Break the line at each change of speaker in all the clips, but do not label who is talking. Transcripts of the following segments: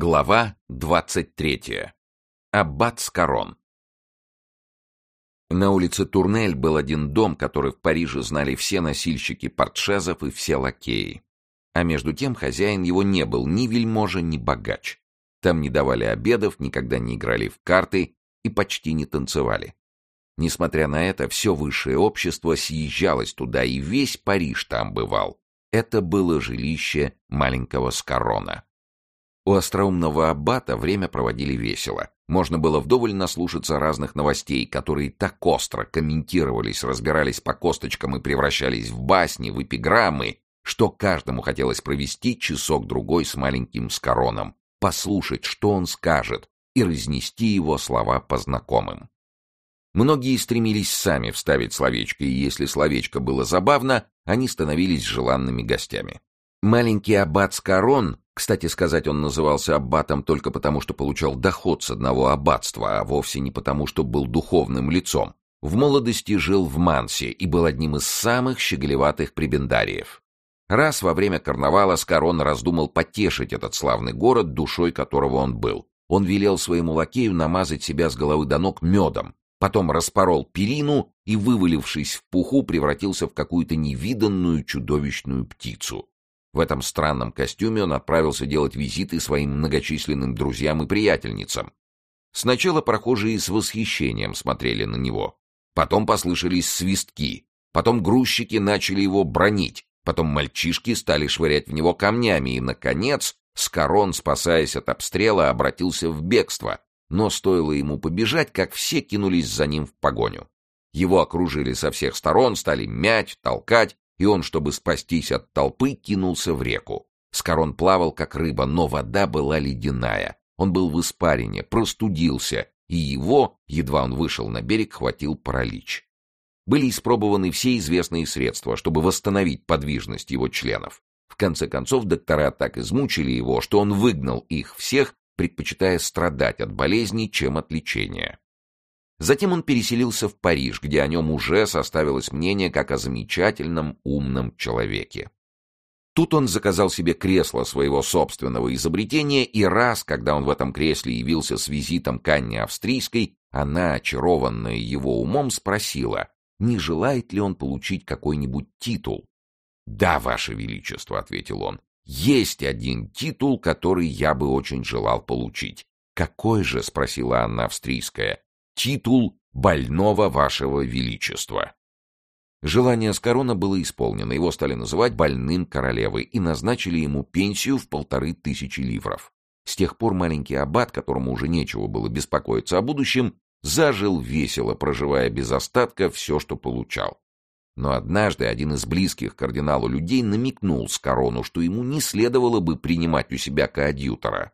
Глава двадцать третья. Аббат Скарон. На улице Турнель был один дом, который в Париже знали все носильщики портшезов и все лакеи. А между тем хозяин его не был ни вельможа, ни богач. Там не давали обедов, никогда не играли в карты и почти не танцевали. Несмотря на это, все высшее общество съезжалось туда, и весь Париж там бывал. Это было жилище маленького Скарона. У остроумного аббата время проводили весело. Можно было вдоволь наслушаться разных новостей, которые так остро комментировались, разбирались по косточкам и превращались в басни, в эпиграммы, что каждому хотелось провести часок-другой с маленьким Скороном, послушать, что он скажет, и разнести его слова по знакомым. Многие стремились сами вставить словечко, и если словечко было забавно, они становились желанными гостями. Маленький аббат Скорон кстати сказать, он назывался аббатом только потому, что получал доход с одного аббатства, а вовсе не потому, что был духовным лицом. В молодости жил в Мансе и был одним из самых щеголеватых прибендариев. Раз во время карнавала Скорон раздумал потешить этот славный город, душой которого он был. Он велел своему лакею намазать себя с головы до ног медом, потом распорол перину и, вывалившись в пуху, превратился в какую-то невиданную чудовищную птицу. В этом странном костюме он отправился делать визиты своим многочисленным друзьям и приятельницам. Сначала прохожие с восхищением смотрели на него. Потом послышались свистки. Потом грузчики начали его бронить. Потом мальчишки стали швырять в него камнями. И, наконец, Скорон, спасаясь от обстрела, обратился в бегство. Но стоило ему побежать, как все кинулись за ним в погоню. Его окружили со всех сторон, стали мять, толкать, и он, чтобы спастись от толпы, кинулся в реку. Скорон плавал, как рыба, но вода была ледяная. Он был в испарине, простудился, и его, едва он вышел на берег, хватил паралич. Были испробованы все известные средства, чтобы восстановить подвижность его членов. В конце концов, доктора так измучили его, что он выгнал их всех, предпочитая страдать от болезни, чем от лечения. Затем он переселился в Париж, где о нем уже составилось мнение как о замечательном умном человеке. Тут он заказал себе кресло своего собственного изобретения, и раз, когда он в этом кресле явился с визитом к Анне Австрийской, она, очарованная его умом, спросила, не желает ли он получить какой-нибудь титул. «Да, Ваше Величество», — ответил он, — «есть один титул, который я бы очень желал получить». «Какой же?» — спросила Анна Австрийская титул больного вашего величества. Желание Скорона было исполнено, его стали называть больным королевой и назначили ему пенсию в полторы тысячи ливров. С тех пор маленький аббат, которому уже нечего было беспокоиться о будущем, зажил весело, проживая без остатка все, что получал. Но однажды один из близких кардиналу людей намекнул Скорону, что ему не следовало бы принимать у себя коадьютора.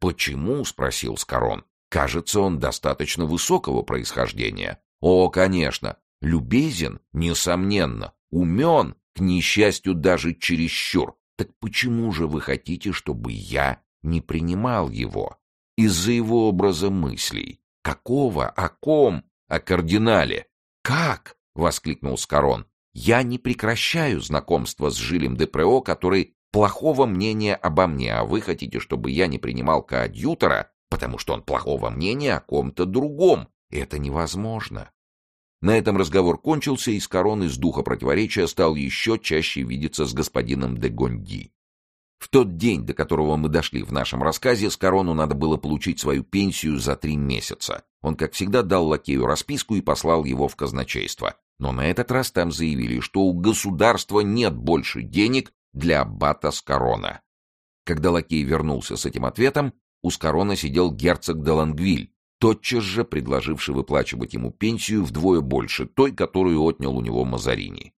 «Почему?» — спросил Скорон. Кажется, он достаточно высокого происхождения. О, конечно, любезен, несомненно, умен, к несчастью, даже чересчур. Так почему же вы хотите, чтобы я не принимал его? Из-за его образа мыслей. Какого? О ком? О кардинале. Как? — воскликнул Скорон. Я не прекращаю знакомство с Жилем Депрео, который плохого мнения обо мне, а вы хотите, чтобы я не принимал коадьютора, потому что он плохого мнения о ком-то другом. Это невозможно. На этом разговор кончился, и Скорон из духа противоречия стал еще чаще видеться с господином де Гонди. В тот день, до которого мы дошли в нашем рассказе, Скорону надо было получить свою пенсию за три месяца. Он, как всегда, дал лакею расписку и послал его в казначейство. Но на этот раз там заявили, что у государства нет больше денег для аббата Скорона. Когда лакей вернулся с этим ответом, у Скорона сидел герцог де Лангвиль, тотчас же предложивший выплачивать ему пенсию вдвое больше той, которую отнял у него Мазарини.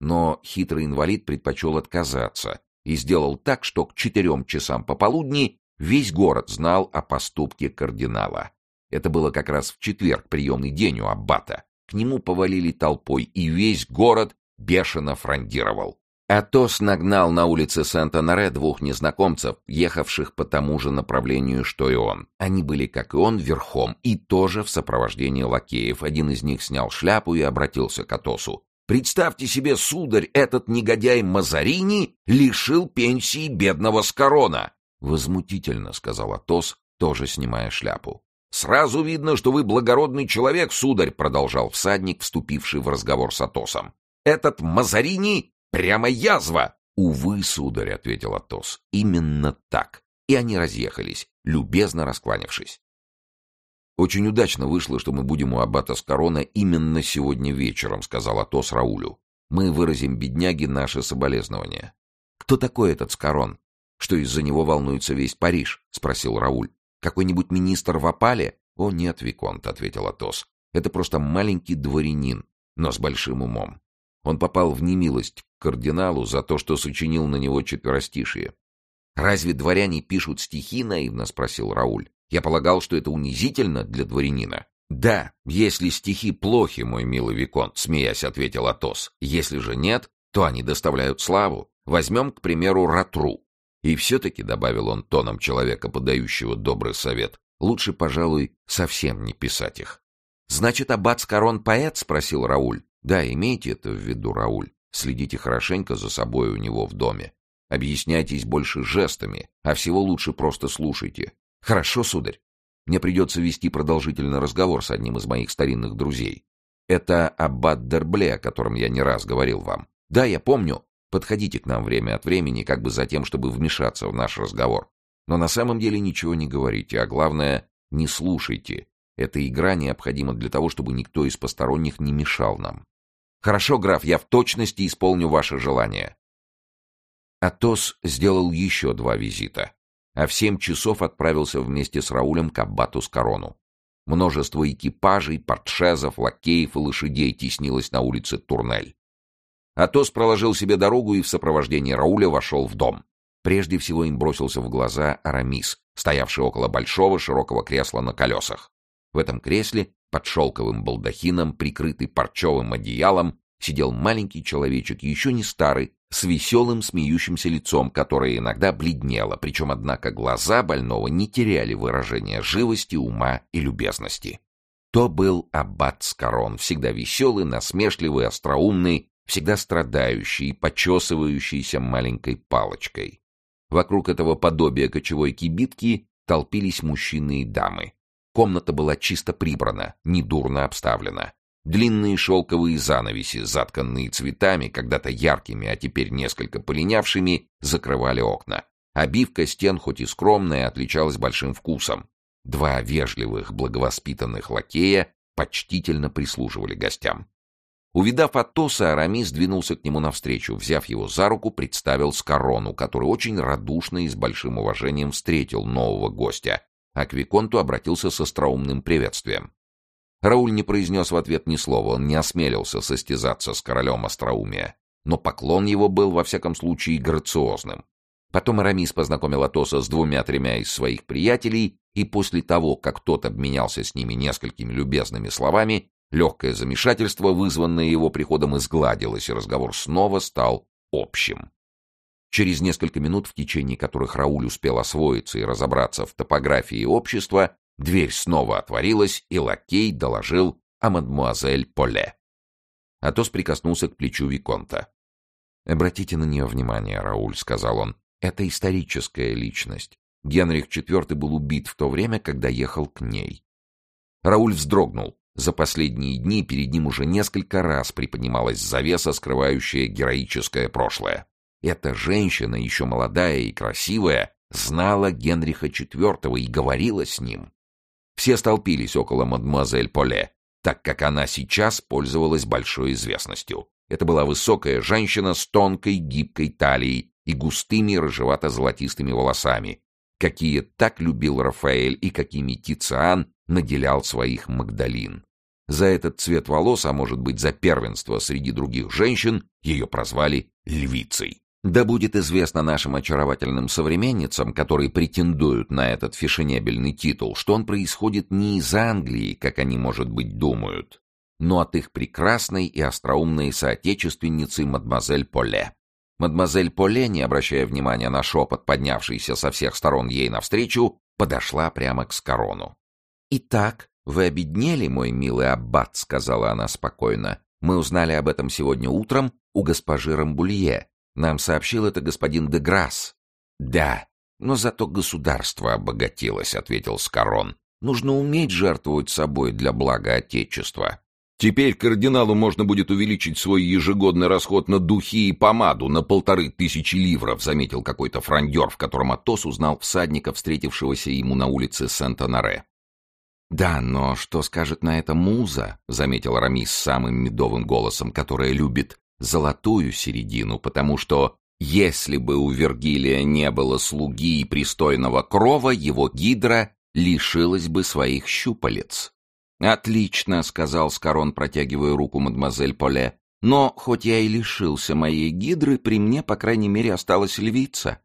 Но хитрый инвалид предпочел отказаться и сделал так, что к четырем часам пополудни весь город знал о поступке кардинала. Это было как раз в четверг, приемный день у аббата. К нему повалили толпой, и весь город бешено фрондировал. Атос нагнал на улице Санта-Наре двух незнакомцев, ехавших по тому же направлению, что и он. Они были, как и он, верхом, и тоже в сопровождении лакеев. Один из них снял шляпу и обратился к Атосу. «Представьте себе, сударь, этот негодяй Мазарини лишил пенсии бедного Скорона!» «Возмутительно», — сказал Атос, тоже снимая шляпу. «Сразу видно, что вы благородный человек, сударь», — продолжал всадник, вступивший в разговор с Атосом. «Этот Мазарини прямо язва!» «Увы, сударь», — ответил Атос, — «именно так». И они разъехались, любезно раскланявшись. «Очень удачно вышло, что мы будем у аббата Скорона именно сегодня вечером», — сказал Атос Раулю. «Мы выразим бедняге наше соболезнование». «Кто такой этот Скорон? Что из-за него волнуется весь Париж?» — спросил Рауль. «Какой-нибудь министр в опале?» «О, нет, Виконт», — ответил Атос. «Это просто маленький дворянин, но с большим умом. Он попал в немилость к кардиналу за то, что сочинил на него четверостишие. «Разве дворяне пишут стихи?» — наивно спросил Рауль. «Я полагал, что это унизительно для дворянина». «Да, если стихи плохи, мой милый Виконт», — смеясь ответил Атос. «Если же нет, то они доставляют славу. Возьмем, к примеру, Ратру. И все-таки, — добавил он тоном человека, подающего добрый совет, — лучше, пожалуй, совсем не писать их. — Значит, аббат Скорон поэт? — спросил Рауль. — Да, имейте это в виду, Рауль. Следите хорошенько за собой у него в доме. Объясняйтесь больше жестами, а всего лучше просто слушайте. Хорошо, сударь. Мне придется вести продолжительный разговор с одним из моих старинных друзей. Это аббат Дербле, о котором я не раз говорил вам. Да, я помню. Подходите к нам время от времени, как бы за тем, чтобы вмешаться в наш разговор. Но на самом деле ничего не говорите, а главное, не слушайте. Эта игра необходима для того, чтобы никто из посторонних не мешал нам. Хорошо, граф, я в точности исполню ваше желание. Атос сделал еще два визита, а в семь часов отправился вместе с Раулем к аббату с корону. Множество экипажей, портшезов, лакеев и лошадей теснилось на улице Турнель. Атос проложил себе дорогу и в сопровождении Рауля вошел в дом. Прежде всего им бросился в глаза Арамис, стоявший около большого широкого кресла на колесах. В этом кресле, под шелковым балдахином, прикрытый парчевым одеялом, сидел маленький человечек, еще не старый, с веселым смеющимся лицом, которое иногда бледнело, причем, однако, глаза больного не теряли выражения живости, ума и любезности. То был аббат Скорон, всегда веселый, насмешливый, остроумный, всегда страдающий и почесывающийся маленькой палочкой. Вокруг этого подобия кочевой кибитки толпились мужчины и дамы. Комната была чисто прибрана, недурно обставлена. Длинные шелковые занавеси, затканные цветами, когда-то яркими, а теперь несколько полинявшими, закрывали окна. Обивка стен, хоть и скромная, отличалась большим вкусом. Два вежливых, благовоспитанных лакея почтительно прислуживали гостям. Увидав Атоса, Арамис двинулся к нему навстречу, взяв его за руку, представил Скорону, который очень радушно и с большим уважением встретил нового гостя, а к Виконту обратился с остроумным приветствием. Рауль не произнес в ответ ни слова, он не осмелился состязаться с королем остроумия, но поклон его был, во всяком случае, грациозным. Потом Арамис познакомил Атоса с двумя-тремя из своих приятелей, и после того, как тот обменялся с ними несколькими любезными словами, легкое замешательство, вызванное его приходом, изгладилось, и разговор снова стал общим. Через несколько минут, в течение которых Рауль успел освоиться и разобраться в топографии общества, Дверь снова отворилась, и лакей доложил о мадмуазель Поле. Атос прикоснулся к плечу Виконта. «Обратите на нее внимание, Рауль», — сказал он. «Это историческая личность. Генрих IV был убит в то время, когда ехал к ней». Рауль вздрогнул. За последние дни перед ним уже несколько раз приподнималась завеса, скрывающая героическое прошлое. Эта женщина, еще молодая и красивая, знала Генриха IV и говорила с ним. Все столпились около мадемуазель Поле, так как она сейчас пользовалась большой известностью. Это была высокая женщина с тонкой гибкой талией и густыми рыжевато-золотистыми волосами, какие так любил Рафаэль и какими Тициан наделял своих Магдалин. За этот цвет волос, а может быть за первенство среди других женщин, ее прозвали «львицей». Да будет известно нашим очаровательным современницам, которые претендуют на этот фешенебельный титул, что он происходит не из Англии, как они, может быть, думают, но от их прекрасной и остроумной соотечественницы мадемуазель Поле. Мадемуазель Поле, не обращая внимания на шепот, поднявшийся со всех сторон ей навстречу, подошла прямо к Скорону. «Итак, вы обеднели, мой милый аббат», — сказала она спокойно. «Мы узнали об этом сегодня утром у госпожи Рамбулье». Нам сообщил это господин де Грасс. Да, Но зато государство обогатилось, ответил Скорон. Нужно уметь жертвовать собой для блага Отечества. Теперь кардиналу можно будет увеличить свой ежегодный расход на духи и помаду на полторы тысячи ливров, заметил какой-то фрондер, в котором Атос узнал всадника, встретившегося ему на улице Сент-Анаре. «Да, но что скажет на это муза?» — заметил Рамис самым медовым голосом, которая любит золотую середину, потому что если бы у Вергилия не было слуги и пристойного крова, его гидра лишилась бы своих щупалец. «Отлично», — сказал Скорон, протягивая руку мадемуазель Поле. «Но, хоть я и лишился моей гидры, при мне, по крайней мере, осталась львица».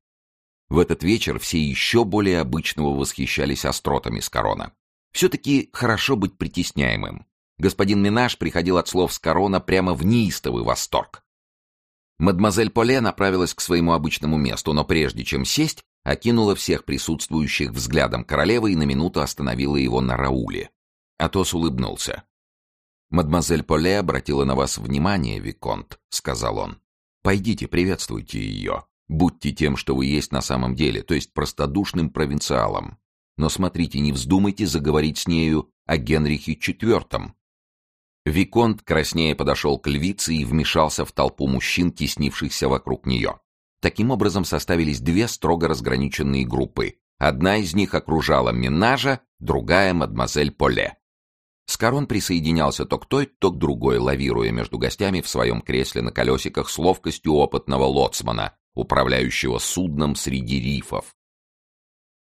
В этот вечер все еще более обычного восхищались остротами Скорона. Все-таки хорошо быть притесняемым. Господин Минаж приходил от слов Скорона прямо в неистовый восторг. Мадемуазель Поле направилась к своему обычному месту, но прежде чем сесть, окинула всех присутствующих взглядом королевы и на минуту остановила его на Рауле. Атос улыбнулся. «Мадемуазель Поле обратила на вас внимание, Виконт», — сказал он. «Пойдите, приветствуйте ее. Будьте тем, что вы есть на самом деле, то есть простодушным провинциалом. Но смотрите, не вздумайте заговорить с нею о Генрихе IV, Виконт краснее подошел к львице и вмешался в толпу мужчин, теснившихся вокруг нее. Таким образом составились две строго разграниченные группы. Одна из них окружала Минажа, другая — мадемуазель Поле. Скорон присоединялся то к той, то к другой, лавируя между гостями в своем кресле на колесиках с ловкостью опытного лоцмана, управляющего судном среди рифов.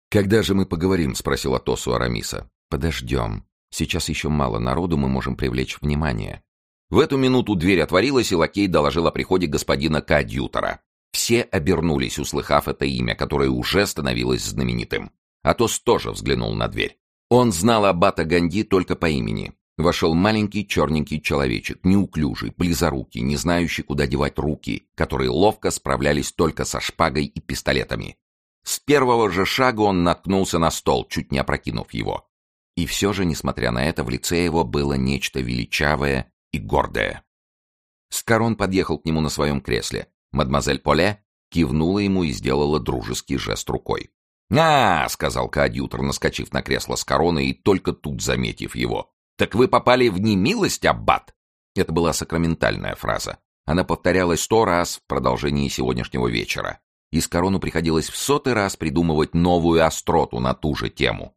«Когда же мы поговорим?» — спросил Атосу Арамиса. «Подождем. Сейчас еще мало народу, мы можем привлечь внимание. В эту минуту дверь отворилась, и лакей доложил о приходе господина Кадьютора. Все обернулись, услыхав это имя, которое уже становилось знаменитым. Атос тоже взглянул на дверь. Он знал аббата Ганди только по имени. Вошел маленький черненький человечек, неуклюжий, близорукий, не знающий, куда девать руки, которые ловко справлялись только со шпагой и пистолетами. С первого же шага он наткнулся на стол, чуть не опрокинув его. И все же, несмотря на это, в лице его было нечто величавое и гордое. Скорон подъехал к нему на своем кресле. Мадемуазель Поле кивнула ему и сделала дружеский жест рукой. «А, — сказал коадьютор, наскочив на кресло с короной и только тут заметив его, — так вы попали в немилость, аббат?» Это была сакраментальная фраза. Она повторялась сто раз в продолжении сегодняшнего вечера. И с корону приходилось в сотый раз придумывать новую остроту на ту же тему.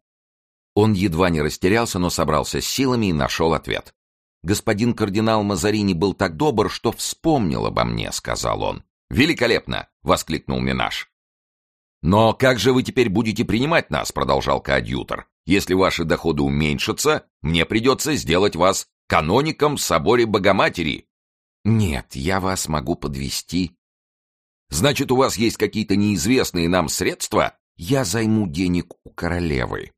Он едва не растерялся, но собрался с силами и нашел ответ. «Господин кардинал Мазарини был так добр, что вспомнил обо мне», — сказал он. «Великолепно!» — воскликнул Минаш. «Но как же вы теперь будете принимать нас?» — продолжал коадьютор. «Если ваши доходы уменьшатся, мне придется сделать вас каноником в соборе Богоматери». «Нет, я вас могу подвести. «Значит, у вас есть какие-то неизвестные нам средства?» «Я займу денег у королевы.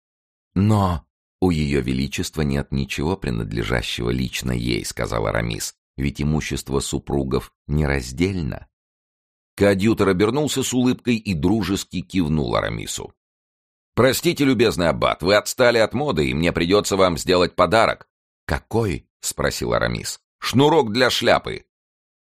«Но у ее величества нет ничего принадлежащего лично ей», — сказал Арамис, «ведь имущество супругов нераздельно». Коадьютор обернулся с улыбкой и дружески кивнул Арамису. «Простите, любезный аббат, вы отстали от моды, и мне придется вам сделать подарок». «Какой?» — спросил Арамис. «Шнурок для шляпы».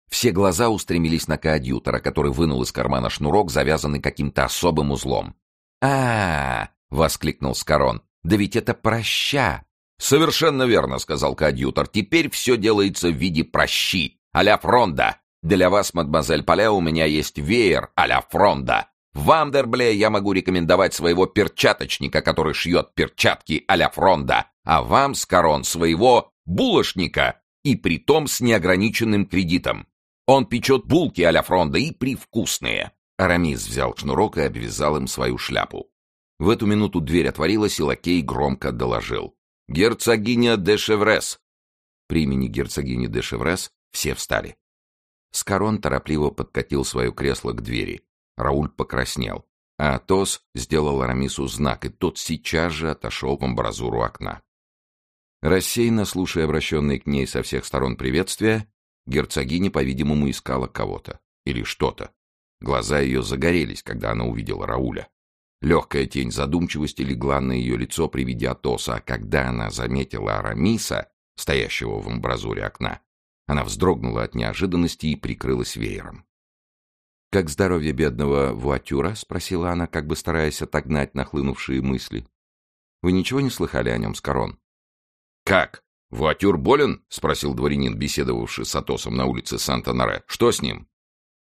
Все глаза устремились на коадьютора, который вынул из кармана шнурок, завязанный каким-то особым узлом. -а, -а воскликнул Скорон. Да ведь это проща. Совершенно верно, сказал коадьютор. Теперь все делается в виде прощи, а-ля фронда. Для вас, мадемуазель Поля, у меня есть веер а-ля фронда. В Вандербле я могу рекомендовать своего перчаточника, который шьет перчатки а-ля фронда, а вам, Скорон, своего булочника, и притом с неограниченным кредитом. Он печет булки а-ля фронда и привкусные. Арамис взял шнурок и обвязал им свою шляпу. В эту минуту дверь отворилась, и лакей громко доложил. «Герцогиня де Шеврес!» При имени герцогини де Шеврес все встали. Скорон торопливо подкатил свое кресло к двери. Рауль покраснел, а Атос сделал Арамису знак, и тот сейчас же отошел в амбразуру окна. Рассеянно слушая обращенные к ней со всех сторон приветствия, герцогиня, по-видимому, искала кого-то или что-то. Глаза ее загорелись, когда она увидела Рауля. Легкая тень задумчивости легла на ее лицо при виде Атоса, а когда она заметила Арамиса, стоящего в амбразуре окна, она вздрогнула от неожиданности и прикрылась веером. «Как здоровье бедного Вуатюра?» — спросила она, как бы стараясь отогнать нахлынувшие мысли. «Вы ничего не слыхали о нем, Скорон?»
«Как? Вуатюр болен?» — спросил дворянин, беседовавший с Атосом на улице Санта-Наре. «Что с ним?»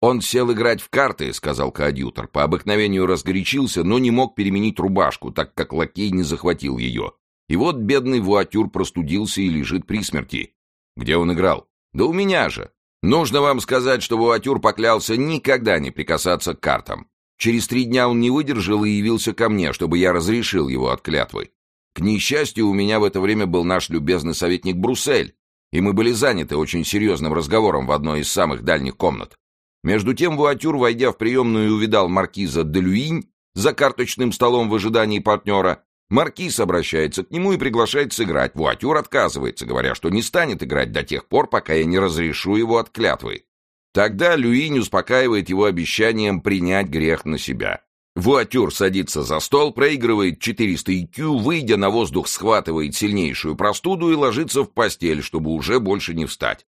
«Он сел играть в карты», — сказал коадьютор. По обыкновению разгорячился, но не мог переменить рубашку, так как лакей не захватил ее. И вот бедный Вуатюр простудился и лежит при смерти. «Где он играл?» «Да у меня же. Нужно вам сказать, что Вуатюр поклялся никогда не прикасаться к картам. Через три дня он не выдержал и явился ко мне, чтобы я разрешил его от клятвы. К несчастью, у меня в это время был наш любезный советник Бруссель, и мы были заняты очень серьезным разговором в одной из самых дальних комнат. Между тем Вуатюр, войдя в приемную, увидал маркиза де Люинь за карточным столом в ожидании партнера. Маркиз обращается к нему и приглашает сыграть. Вуатюр отказывается, говоря, что не станет играть до тех пор, пока я не разрешу его от клятвы. Тогда Люинь успокаивает его обещанием принять грех на себя. Вуатюр садится за стол, проигрывает 400 IQ, выйдя на воздух, схватывает сильнейшую простуду и ложится в постель, чтобы уже больше не встать.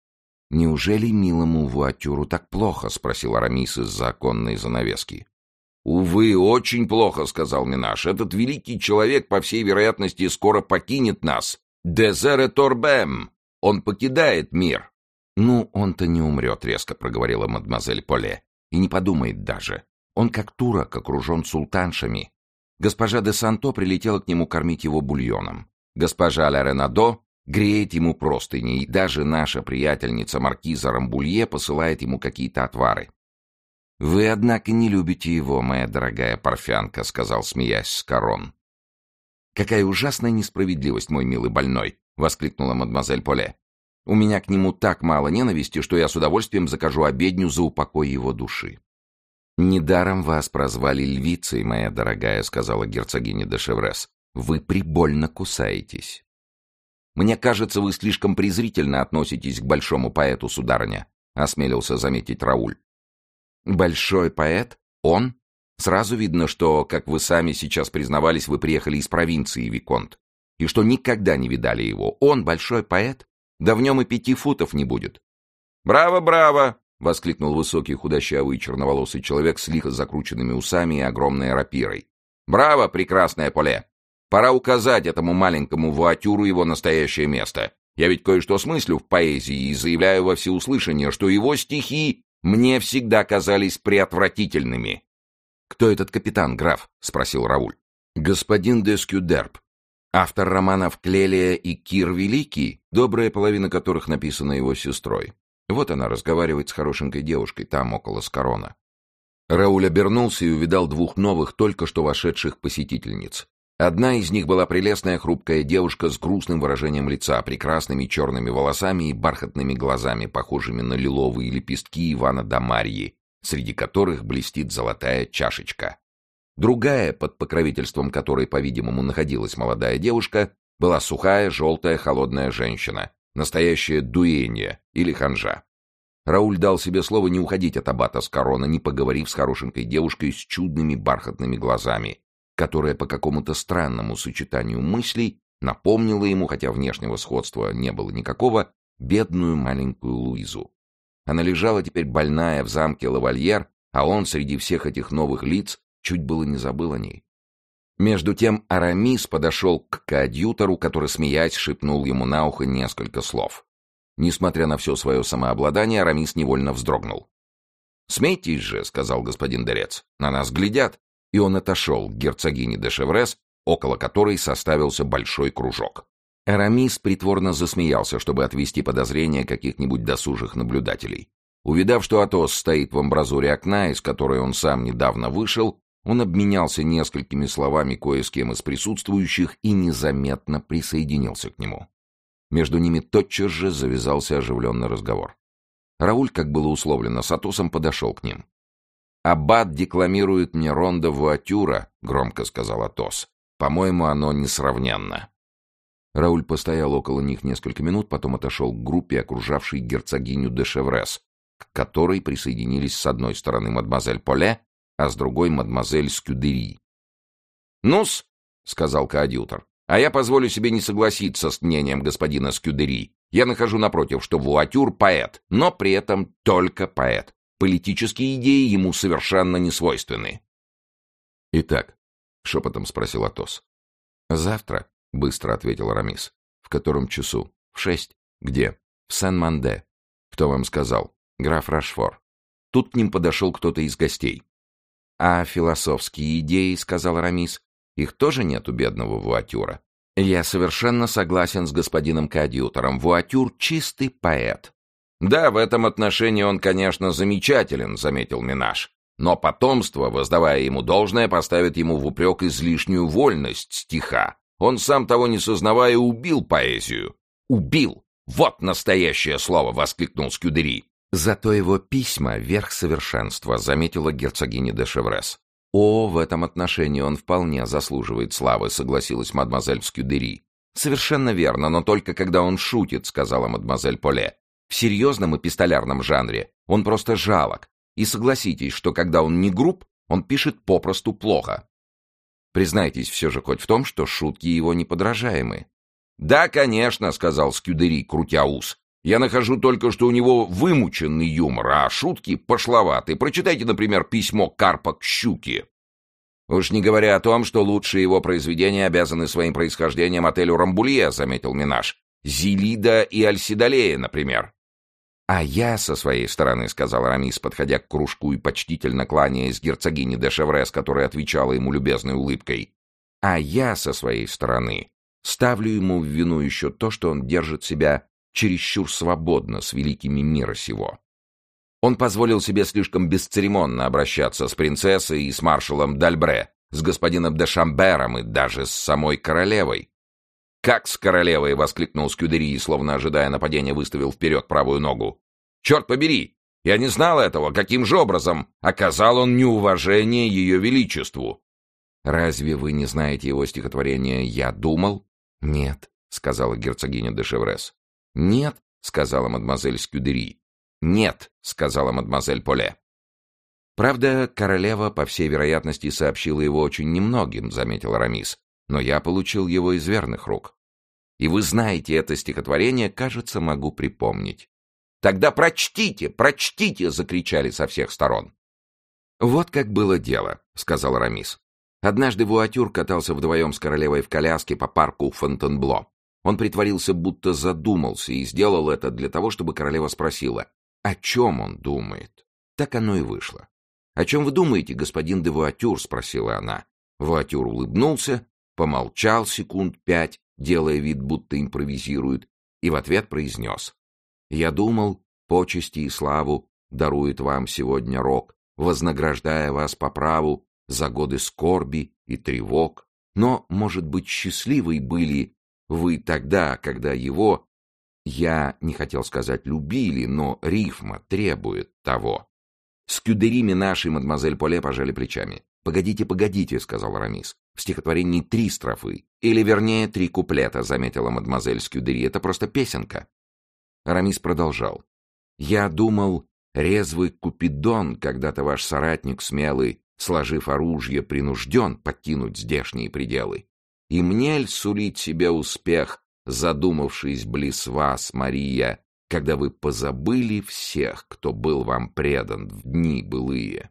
«Неужели милому Вуатюру так плохо?» — спросил Арамис из-за оконной занавески.
«Увы, очень плохо», — сказал Минаш. «Этот великий человек, по всей вероятности, скоро покинет нас. Дезере торбем! Он покидает мир».
«Ну, он-то не умрет», — резко проговорила мадемуазель Поле. «И не подумает даже. Он как турок, окружен султаншами. Госпожа де Санто прилетела к нему кормить его бульоном. Госпожа Ля греет ему простыни, и даже наша приятельница маркиза Рамбулье посылает ему какие-то отвары. «Вы, однако, не любите его, моя дорогая парфянка», — сказал, смеясь Скорон. «Какая ужасная несправедливость, мой милый больной!» — воскликнула мадемуазель Поле. «У меня к нему так мало ненависти, что я с удовольствием закажу обедню за упокой его души». «Недаром вас прозвали львицей, моя дорогая», — сказала герцогиня де Шеврес. «Вы прибольно кусаетесь». «Мне кажется, вы слишком презрительно относитесь к большому поэту, сударыня», — осмелился заметить Рауль. Большой поэт? Он? Сразу видно, что, как вы сами сейчас признавались, вы приехали из провинции, Виконт. И что никогда не видали его. Он большой поэт? Да в нем и пяти футов не будет.
«Браво, браво!» — воскликнул высокий худощавый черноволосый человек с лихо закрученными усами и огромной рапирой. «Браво, прекрасное поле! Пора указать этому маленькому вуатюру его настоящее место. Я ведь кое-что смыслю в поэзии и заявляю во всеуслышание, что его стихи мне всегда казались преотвратительными.
«Кто этот капитан, граф?» — спросил Рауль. «Господин де Скюдерп, автор романов «Клелия» и «Кир Великий», добрая половина которых написана его сестрой. Вот она разговаривает с хорошенькой девушкой там, около Скорона». Рауль обернулся и увидал двух новых, только что вошедших посетительниц. Одна из них была прелестная хрупкая девушка с грустным выражением лица, прекрасными черными волосами и бархатными глазами, похожими на лиловые лепестки Ивана да Марьи, среди которых блестит золотая чашечка. Другая, под покровительством которой, по-видимому, находилась молодая девушка, была сухая, желтая, холодная женщина, настоящая дуэнья или ханжа. Рауль дал себе слово не уходить от аббата с корона, не поговорив с хорошенькой девушкой с чудными бархатными глазами, которая по какому-то странному сочетанию мыслей напомнила ему, хотя внешнего сходства не было никакого, бедную маленькую Луизу. Она лежала теперь больная в замке Лавальер, а он среди всех этих новых лиц чуть было не забыл о ней. Между тем Арамис подошел к коадьютору, который, смеясь, шепнул ему на ухо несколько слов. Несмотря на все свое самообладание, Арамис невольно вздрогнул. «Смейтесь же», — сказал господин Дерец, — «на нас глядят» и он отошел к герцогине де Шеврес, около которой составился большой кружок. Арамис притворно засмеялся, чтобы отвести подозрения каких-нибудь досужих наблюдателей. Увидав, что Атос стоит в амбразуре окна, из которой он сам недавно вышел, он обменялся несколькими словами кое с кем из присутствующих и незаметно присоединился к нему. Между ними тотчас же завязался оживленный разговор. Рауль, как было условлено с Атосом, подошел к ним. «Аббат декламирует мне рондо Вуатюра», — громко сказал Атос. «По-моему, оно несравненно». Рауль постоял около них несколько минут, потом отошел к группе, окружавшей герцогиню де Шеврес, к которой присоединились с одной стороны мадемуазель Поле, а с другой мадемуазель Скюдери.
«Ну-с», — сказал коадьютор, — «а я позволю себе не согласиться с мнением господина Скюдери. Я нахожу напротив, что Вуатюр — поэт, но при этом только поэт. Политические идеи ему совершенно не свойственны.
«Итак», — шепотом спросил Атос. «Завтра», — быстро ответил Арамис. «В котором часу?» «В шесть». «Где?» «В Сен-Манде». «Кто вам сказал?» «Граф Рашфор». Тут к ним подошел кто-то из гостей. «А философские идеи», — сказал Арамис, — «их тоже нет у бедного Вуатюра». «Я совершенно согласен с господином Коадьютором. Вуатюр — чистый поэт».
«Да, в этом отношении он, конечно, замечателен», — заметил Минаш. «Но потомство, воздавая ему должное, поставит ему в упрек излишнюю вольность стиха. Он сам того не сознавая убил поэзию. Убил! Вот настоящее слово!» — воскликнул Скюдери.
Зато его письма — верх совершенства, заметила герцогиня де Шеврес. О, в этом отношении он вполне заслуживает славы, согласилась мадемуазель Скюдери. Совершенно верно, но только когда он шутит, сказала мадемуазель Поле. В серьезном эпистолярном жанре он просто жалок. И согласитесь, что когда он не груб, он пишет попросту плохо. Признайтесь все же хоть в том, что шутки его неподражаемы.
«Да, конечно», — сказал Скюдери, крутя ус. Я нахожу только, что у него вымученный юмор, а шутки пошловаты. Прочитайте, например, письмо Карпа к Щуке. Уж не говоря о том, что лучшие его произведения обязаны своим происхождением отелю Рамбулье, заметил Минаш. Зилида и Альсидалея, например.
«А я, со своей стороны, — сказал Рамис, подходя к кружку и почтительно кланяясь герцогине де Шеврес, которая отвечала ему любезной улыбкой, — а я, со своей стороны, ставлю ему в вину еще то, что он держит себя чересчур свободно с великими мира сего. Он позволил себе слишком бесцеремонно обращаться с принцессой и с маршалом Дальбре, с господином де Шамбером и даже с самой королевой. «Как с королевой!» — воскликнул Скюдери, словно ожидая нападения, выставил вперед правую ногу. «Черт побери! Я не знал этого! Каким же образом оказал он неуважение ее величеству?» «Разве вы не знаете его стихотворение «Я думал»?» «Нет», — сказала герцогиня де Шеврес. «Нет», — сказала мадемуазель Скюдери. «Нет», — сказала мадемуазель Поле. «Правда, королева, по всей вероятности, сообщила его очень немногим», — заметил Рамис. «Но я получил его из верных рук. И вы знаете это стихотворение, кажется, могу припомнить». «Тогда прочтите, прочтите!» — закричали со всех сторон. «Вот как было дело», — сказал Рамис. Однажды Вуатюр катался вдвоем с королевой в коляске по парку Фонтенбло. Он притворился, будто задумался, и сделал это для того, чтобы королева спросила, о чем он думает. Так оно и вышло. «О чем вы думаете, господин де Вуатюр?» — спросила она. Вуатюр улыбнулся, помолчал секунд пять, делая вид, будто импровизирует, и в ответ произнес. «Я думал, почести и славу дарует вам сегодня рок, вознаграждая вас по праву за годы скорби и тревог. Но, может быть, счастливы были вы тогда, когда его, я не хотел сказать любили, но рифма требует того. С кюдерими нашей мадемуазель Поле пожали плечами. «Погодите, погодите», — сказал Рамис. «В стихотворении три строфы. Или, вернее, три куплета», — заметила мадемуазель Скюдери. «Это просто песенка». Рамис продолжал. «Я думал, резвый Купидон, когда-то ваш соратник смелый, сложив оружие, принужден покинуть здешние пределы. И мне ль сулить себе успех, задумавшись близ вас, Мария, когда вы позабыли всех, кто был вам предан в дни былые?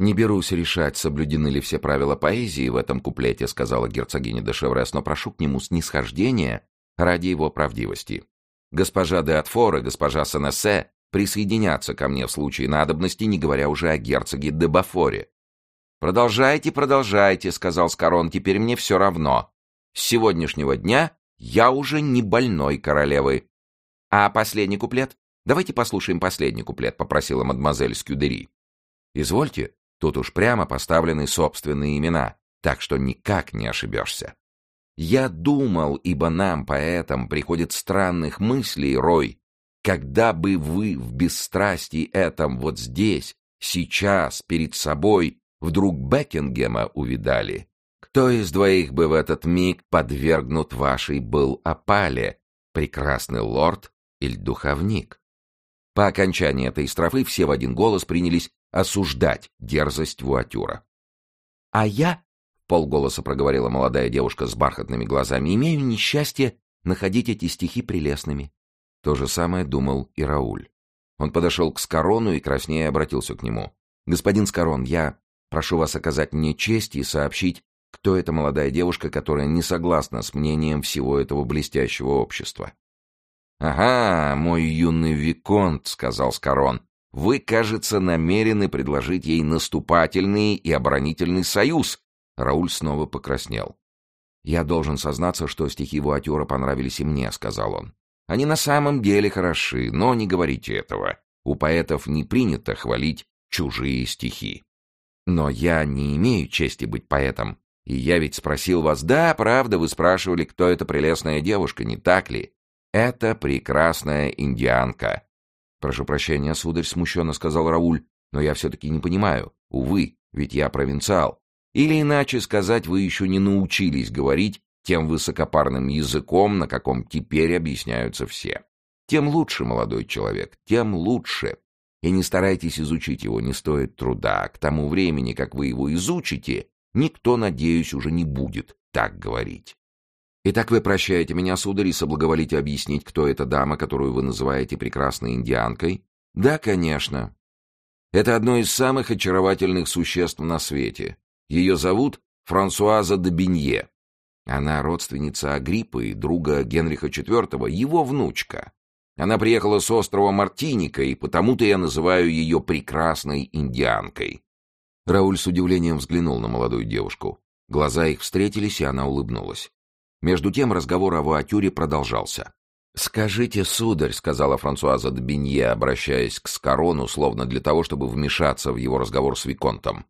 «Не берусь решать, соблюдены ли все правила поэзии в этом куплете», сказала герцогиня де Шеврес, но прошу к нему снисхождения ради его правдивости. Госпожа де Атфор и госпожа Сенессе присоединятся ко мне в случае надобности, не говоря уже о герцоге де Бафоре. «Продолжайте, продолжайте», — сказал Скорон, — «теперь мне все равно. С сегодняшнего дня я уже не больной королевы». «А последний куплет? Давайте послушаем последний куплет», — попросила мадемуазель Скюдери. «Извольте, тут уж прямо поставлены собственные имена, так что никак не ошибешься». «Я думал, ибо нам, поэтам, приходит странных мыслей рой, когда бы вы в бесстрастии этом вот здесь, сейчас, перед собой вдруг Бекингема увидали. Кто из двоих бы в этот миг подвергнут вашей был опале, прекрасный лорд или духовник? По окончании этой строфы все в один голос принялись осуждать дерзость Вуатюра. «А я», — полголоса проговорила молодая девушка с бархатными глазами, — «имею несчастье находить эти стихи прелестными». То же самое думал и Рауль. Он подошел к Скорону и краснее обратился к нему. «Господин Скорон, я прошу вас оказать мне честь и сообщить, кто эта молодая девушка, которая не согласна с мнением всего этого блестящего общества». «Ага, мой юный Виконт», — сказал Скорон, — «вы, кажется, намерены предложить ей наступательный и оборонительный союз». Рауль снова покраснел. «Я должен сознаться, что стихи Вуатюра понравились и мне», — сказал он. «Они на самом деле хороши, но не говорите этого. У поэтов не принято хвалить чужие стихи. Но я не имею чести быть поэтом. И я ведь спросил вас, да, правда, вы спрашивали, кто эта прелестная девушка, не так ли? Это прекрасная индианка. Прошу прощения, сударь, смущенно сказал Рауль, но я все-таки не понимаю. Увы, ведь я провинциал. Или иначе сказать, вы еще не научились говорить тем высокопарным языком, на каком теперь объясняются все. Тем лучше, молодой человек, тем лучше. И не старайтесь изучить его, не стоит труда. К тому времени, как вы его изучите, никто, надеюсь, уже не будет так говорить. Итак, вы прощаете меня, сударь, и соблаговолите объяснить, кто эта дама, которую вы называете прекрасной индианкой? Да, конечно. Это одно из самых очаровательных существ на свете. Ее зовут Франсуаза де Бенье. Она родственница Агриппы и друга Генриха IV, его внучка. Она приехала с острова Мартиника, и потому-то я называю ее прекрасной индианкой. Рауль с удивлением взглянул на молодую девушку. Глаза их встретились, и она улыбнулась. Между тем разговор о Вуатюре продолжался. «Скажите, сударь», — сказала Франсуаза де Бенье, обращаясь к Скорону, словно для того, чтобы вмешаться в его разговор с Виконтом.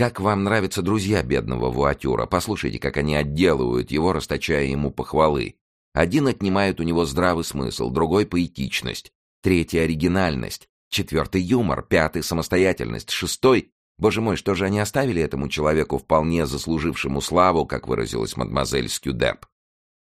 Как вам нравятся друзья бедного Вуатюра? Послушайте, как они отделывают его, расточая ему похвалы. Один отнимает у него здравый смысл, другой — поэтичность, третий — оригинальность, четвертый — юмор, пятый — самостоятельность, шестой — Боже мой, что же они оставили этому человеку, вполне заслужившему славу, как выразилась мадемуазель Скюдеп?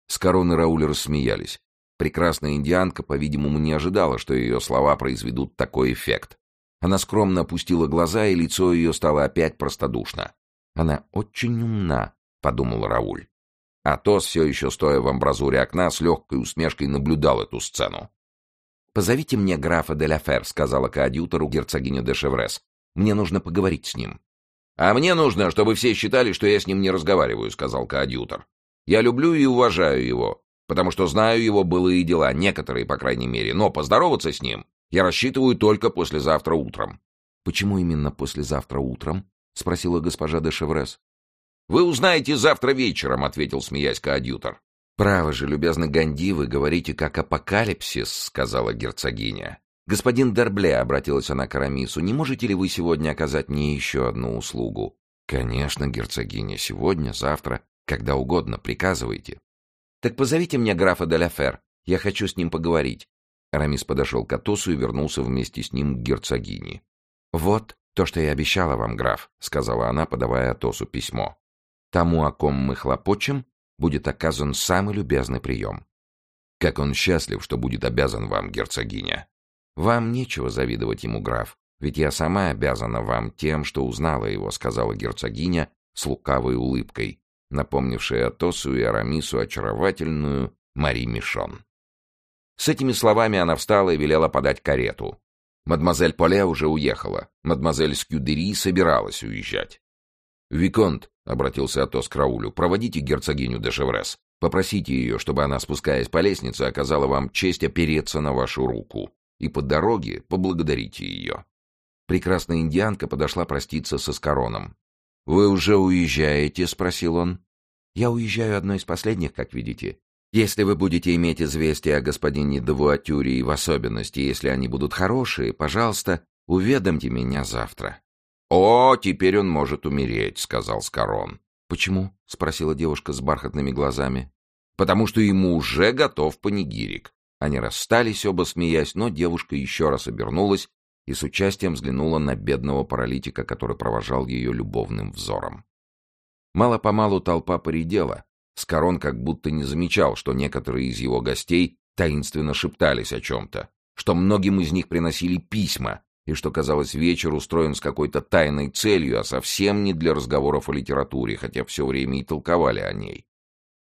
С короны Рауля рассмеялись. Прекрасная индианка, по-видимому, не ожидала, что ее слова произведут такой эффект. Она скромно опустила глаза, и лицо ее стало опять простодушно. «Она очень умна», — подумал Рауль. Атос, все еще стоя в амбразуре окна, с легкой усмешкой наблюдал эту сцену. «Позовите мне графа де Ла сказала коадьютору герцогиня де Шеврес. «Мне нужно поговорить с ним». «А мне нужно, чтобы все считали, что я с ним не разговариваю», — сказал коадьютор. «Я люблю и уважаю его, потому что знаю его былые дела, некоторые, по крайней мере, но поздороваться с ним я рассчитываю только послезавтра утром. — Почему именно послезавтра утром? — спросила госпожа де Шеврес. — Вы узнаете завтра вечером, — ответил, смеясь коадьютор. — Право же, любезный Ганди, вы говорите как апокалипсис, — сказала герцогиня. — Господин Дербле, — обратилась она к Арамису, — не можете ли вы сегодня оказать мне еще одну услугу? — Конечно, герцогиня, сегодня, завтра, когда угодно, приказывайте. — Так позовите мне графа де я хочу с ним поговорить. Арамис подошел к Атосу и вернулся вместе с ним к герцогине. «Вот то, что я обещала вам, граф», — сказала она, подавая Атосу письмо. «Тому, о ком мы хлопочем, будет оказан самый любезный прием». «Как он счастлив, что будет обязан вам, герцогиня!» «Вам нечего завидовать ему, граф, ведь я сама обязана вам тем, что узнала его», — сказала герцогиня с лукавой улыбкой, напомнившая Атосу и Арамису очаровательную Мари Мишон. С этими словами она встала и велела подать карету. Мадемуазель Поле уже уехала. Мадемуазель Скюдери собиралась уезжать. «Виконт», — обратился Атос к Раулю, — «проводите герцогиню де Шеврес. Попросите ее, чтобы она, спускаясь по лестнице, оказала вам честь опереться на вашу руку. И по дороге поблагодарите ее». Прекрасная индианка подошла проститься со Скороном. «Вы уже уезжаете?» — спросил он. «Я уезжаю одной из последних, как видите. Если вы будете иметь известие о господине Давуатюре и в особенности, если они будут хорошие, пожалуйста, уведомьте меня завтра». «О, теперь он может умереть», — сказал Скорон. «Почему?» — спросила девушка с бархатными глазами. «Потому что ему уже готов панигирик». Они расстались, оба смеясь, но девушка еще раз обернулась и с участием взглянула на бедного паралитика, который провожал ее любовным взором. Мало-помалу толпа поредела, Скорон как будто не замечал, что некоторые из его гостей таинственно шептались о чем-то, что многим из них приносили письма, и что, казалось, вечер устроен с какой-то тайной целью, а совсем не для разговоров о литературе, хотя все время и толковали о ней.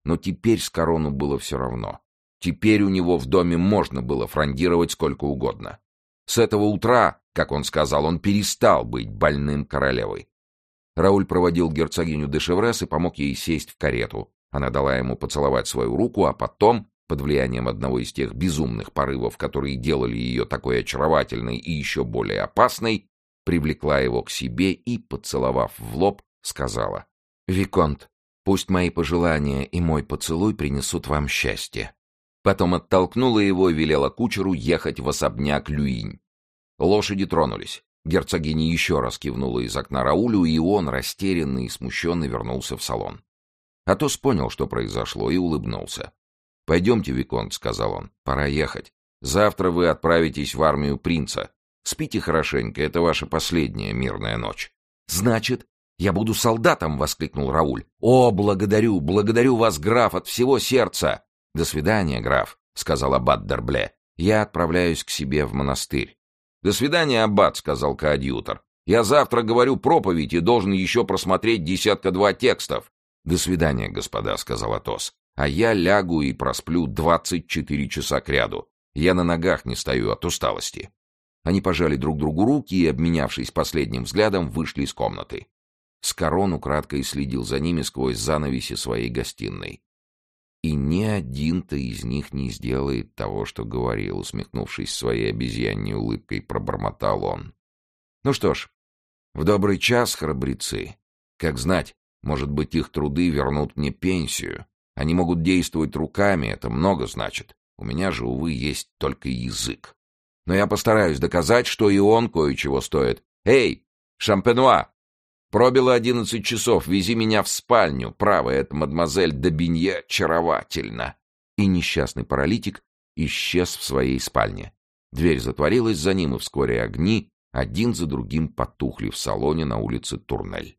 Но теперь Скорону было все равно. Теперь у него в доме можно было фрондировать сколько угодно. С этого утра, как он сказал, он перестал быть больным королевой. Рауль проводил герцогиню де Шеврес и помог ей сесть в карету. Она дала ему поцеловать свою руку, а потом, под влиянием одного из тех безумных порывов, которые делали ее такой очаровательной и еще более опасной, привлекла его к себе и, поцеловав в лоб, сказала «Виконт, пусть мои пожелания и мой поцелуй принесут вам счастье». Потом оттолкнула его и велела кучеру ехать в особняк Люинь. Лошади тронулись. Герцогиня еще раз кивнула из окна Раулю, и он, растерянный и смущенный, вернулся в салон. Атос понял, что произошло, и улыбнулся. «Пойдемте, Виконт», — сказал он, — «пора ехать. Завтра вы отправитесь в армию принца. Спите хорошенько, это ваша последняя мирная ночь». «Значит, я буду солдатом!» — воскликнул Рауль. «О, благодарю, благодарю вас, граф, от всего сердца!» «До свидания, граф», — сказал аббат Дербле. «Я отправляюсь к себе в монастырь». «До свидания, аббат», — сказал коадьютор. «Я завтра говорю проповедь и должен еще просмотреть десятка-два текстов». «До свидания, господа», — сказал Атос. «А я лягу и просплю двадцать четыре часа кряду. Я на ногах не стою от усталости». Они пожали друг другу руки и, обменявшись последним взглядом, вышли из комнаты. Скорон украдкой следил за ними сквозь занавеси своей гостиной. И ни один-то из них не сделает того, что говорил, усмехнувшись своей обезьянной улыбкой, пробормотал он. Ну что ж, в добрый час, храбрецы. Как знать, может быть, их труды вернут мне пенсию. Они могут действовать руками, это много значит. У меня же, увы, есть только язык. Но я постараюсь доказать, что и он кое-чего стоит. Эй, Шампенуа, Пробило одиннадцать часов, вези меня в спальню. Право, это мадемуазель Добинье очаровательно. И несчастный паралитик исчез в своей спальне. Дверь затворилась за ним, и вскоре огни один за другим потухли в салоне на улице Турнель.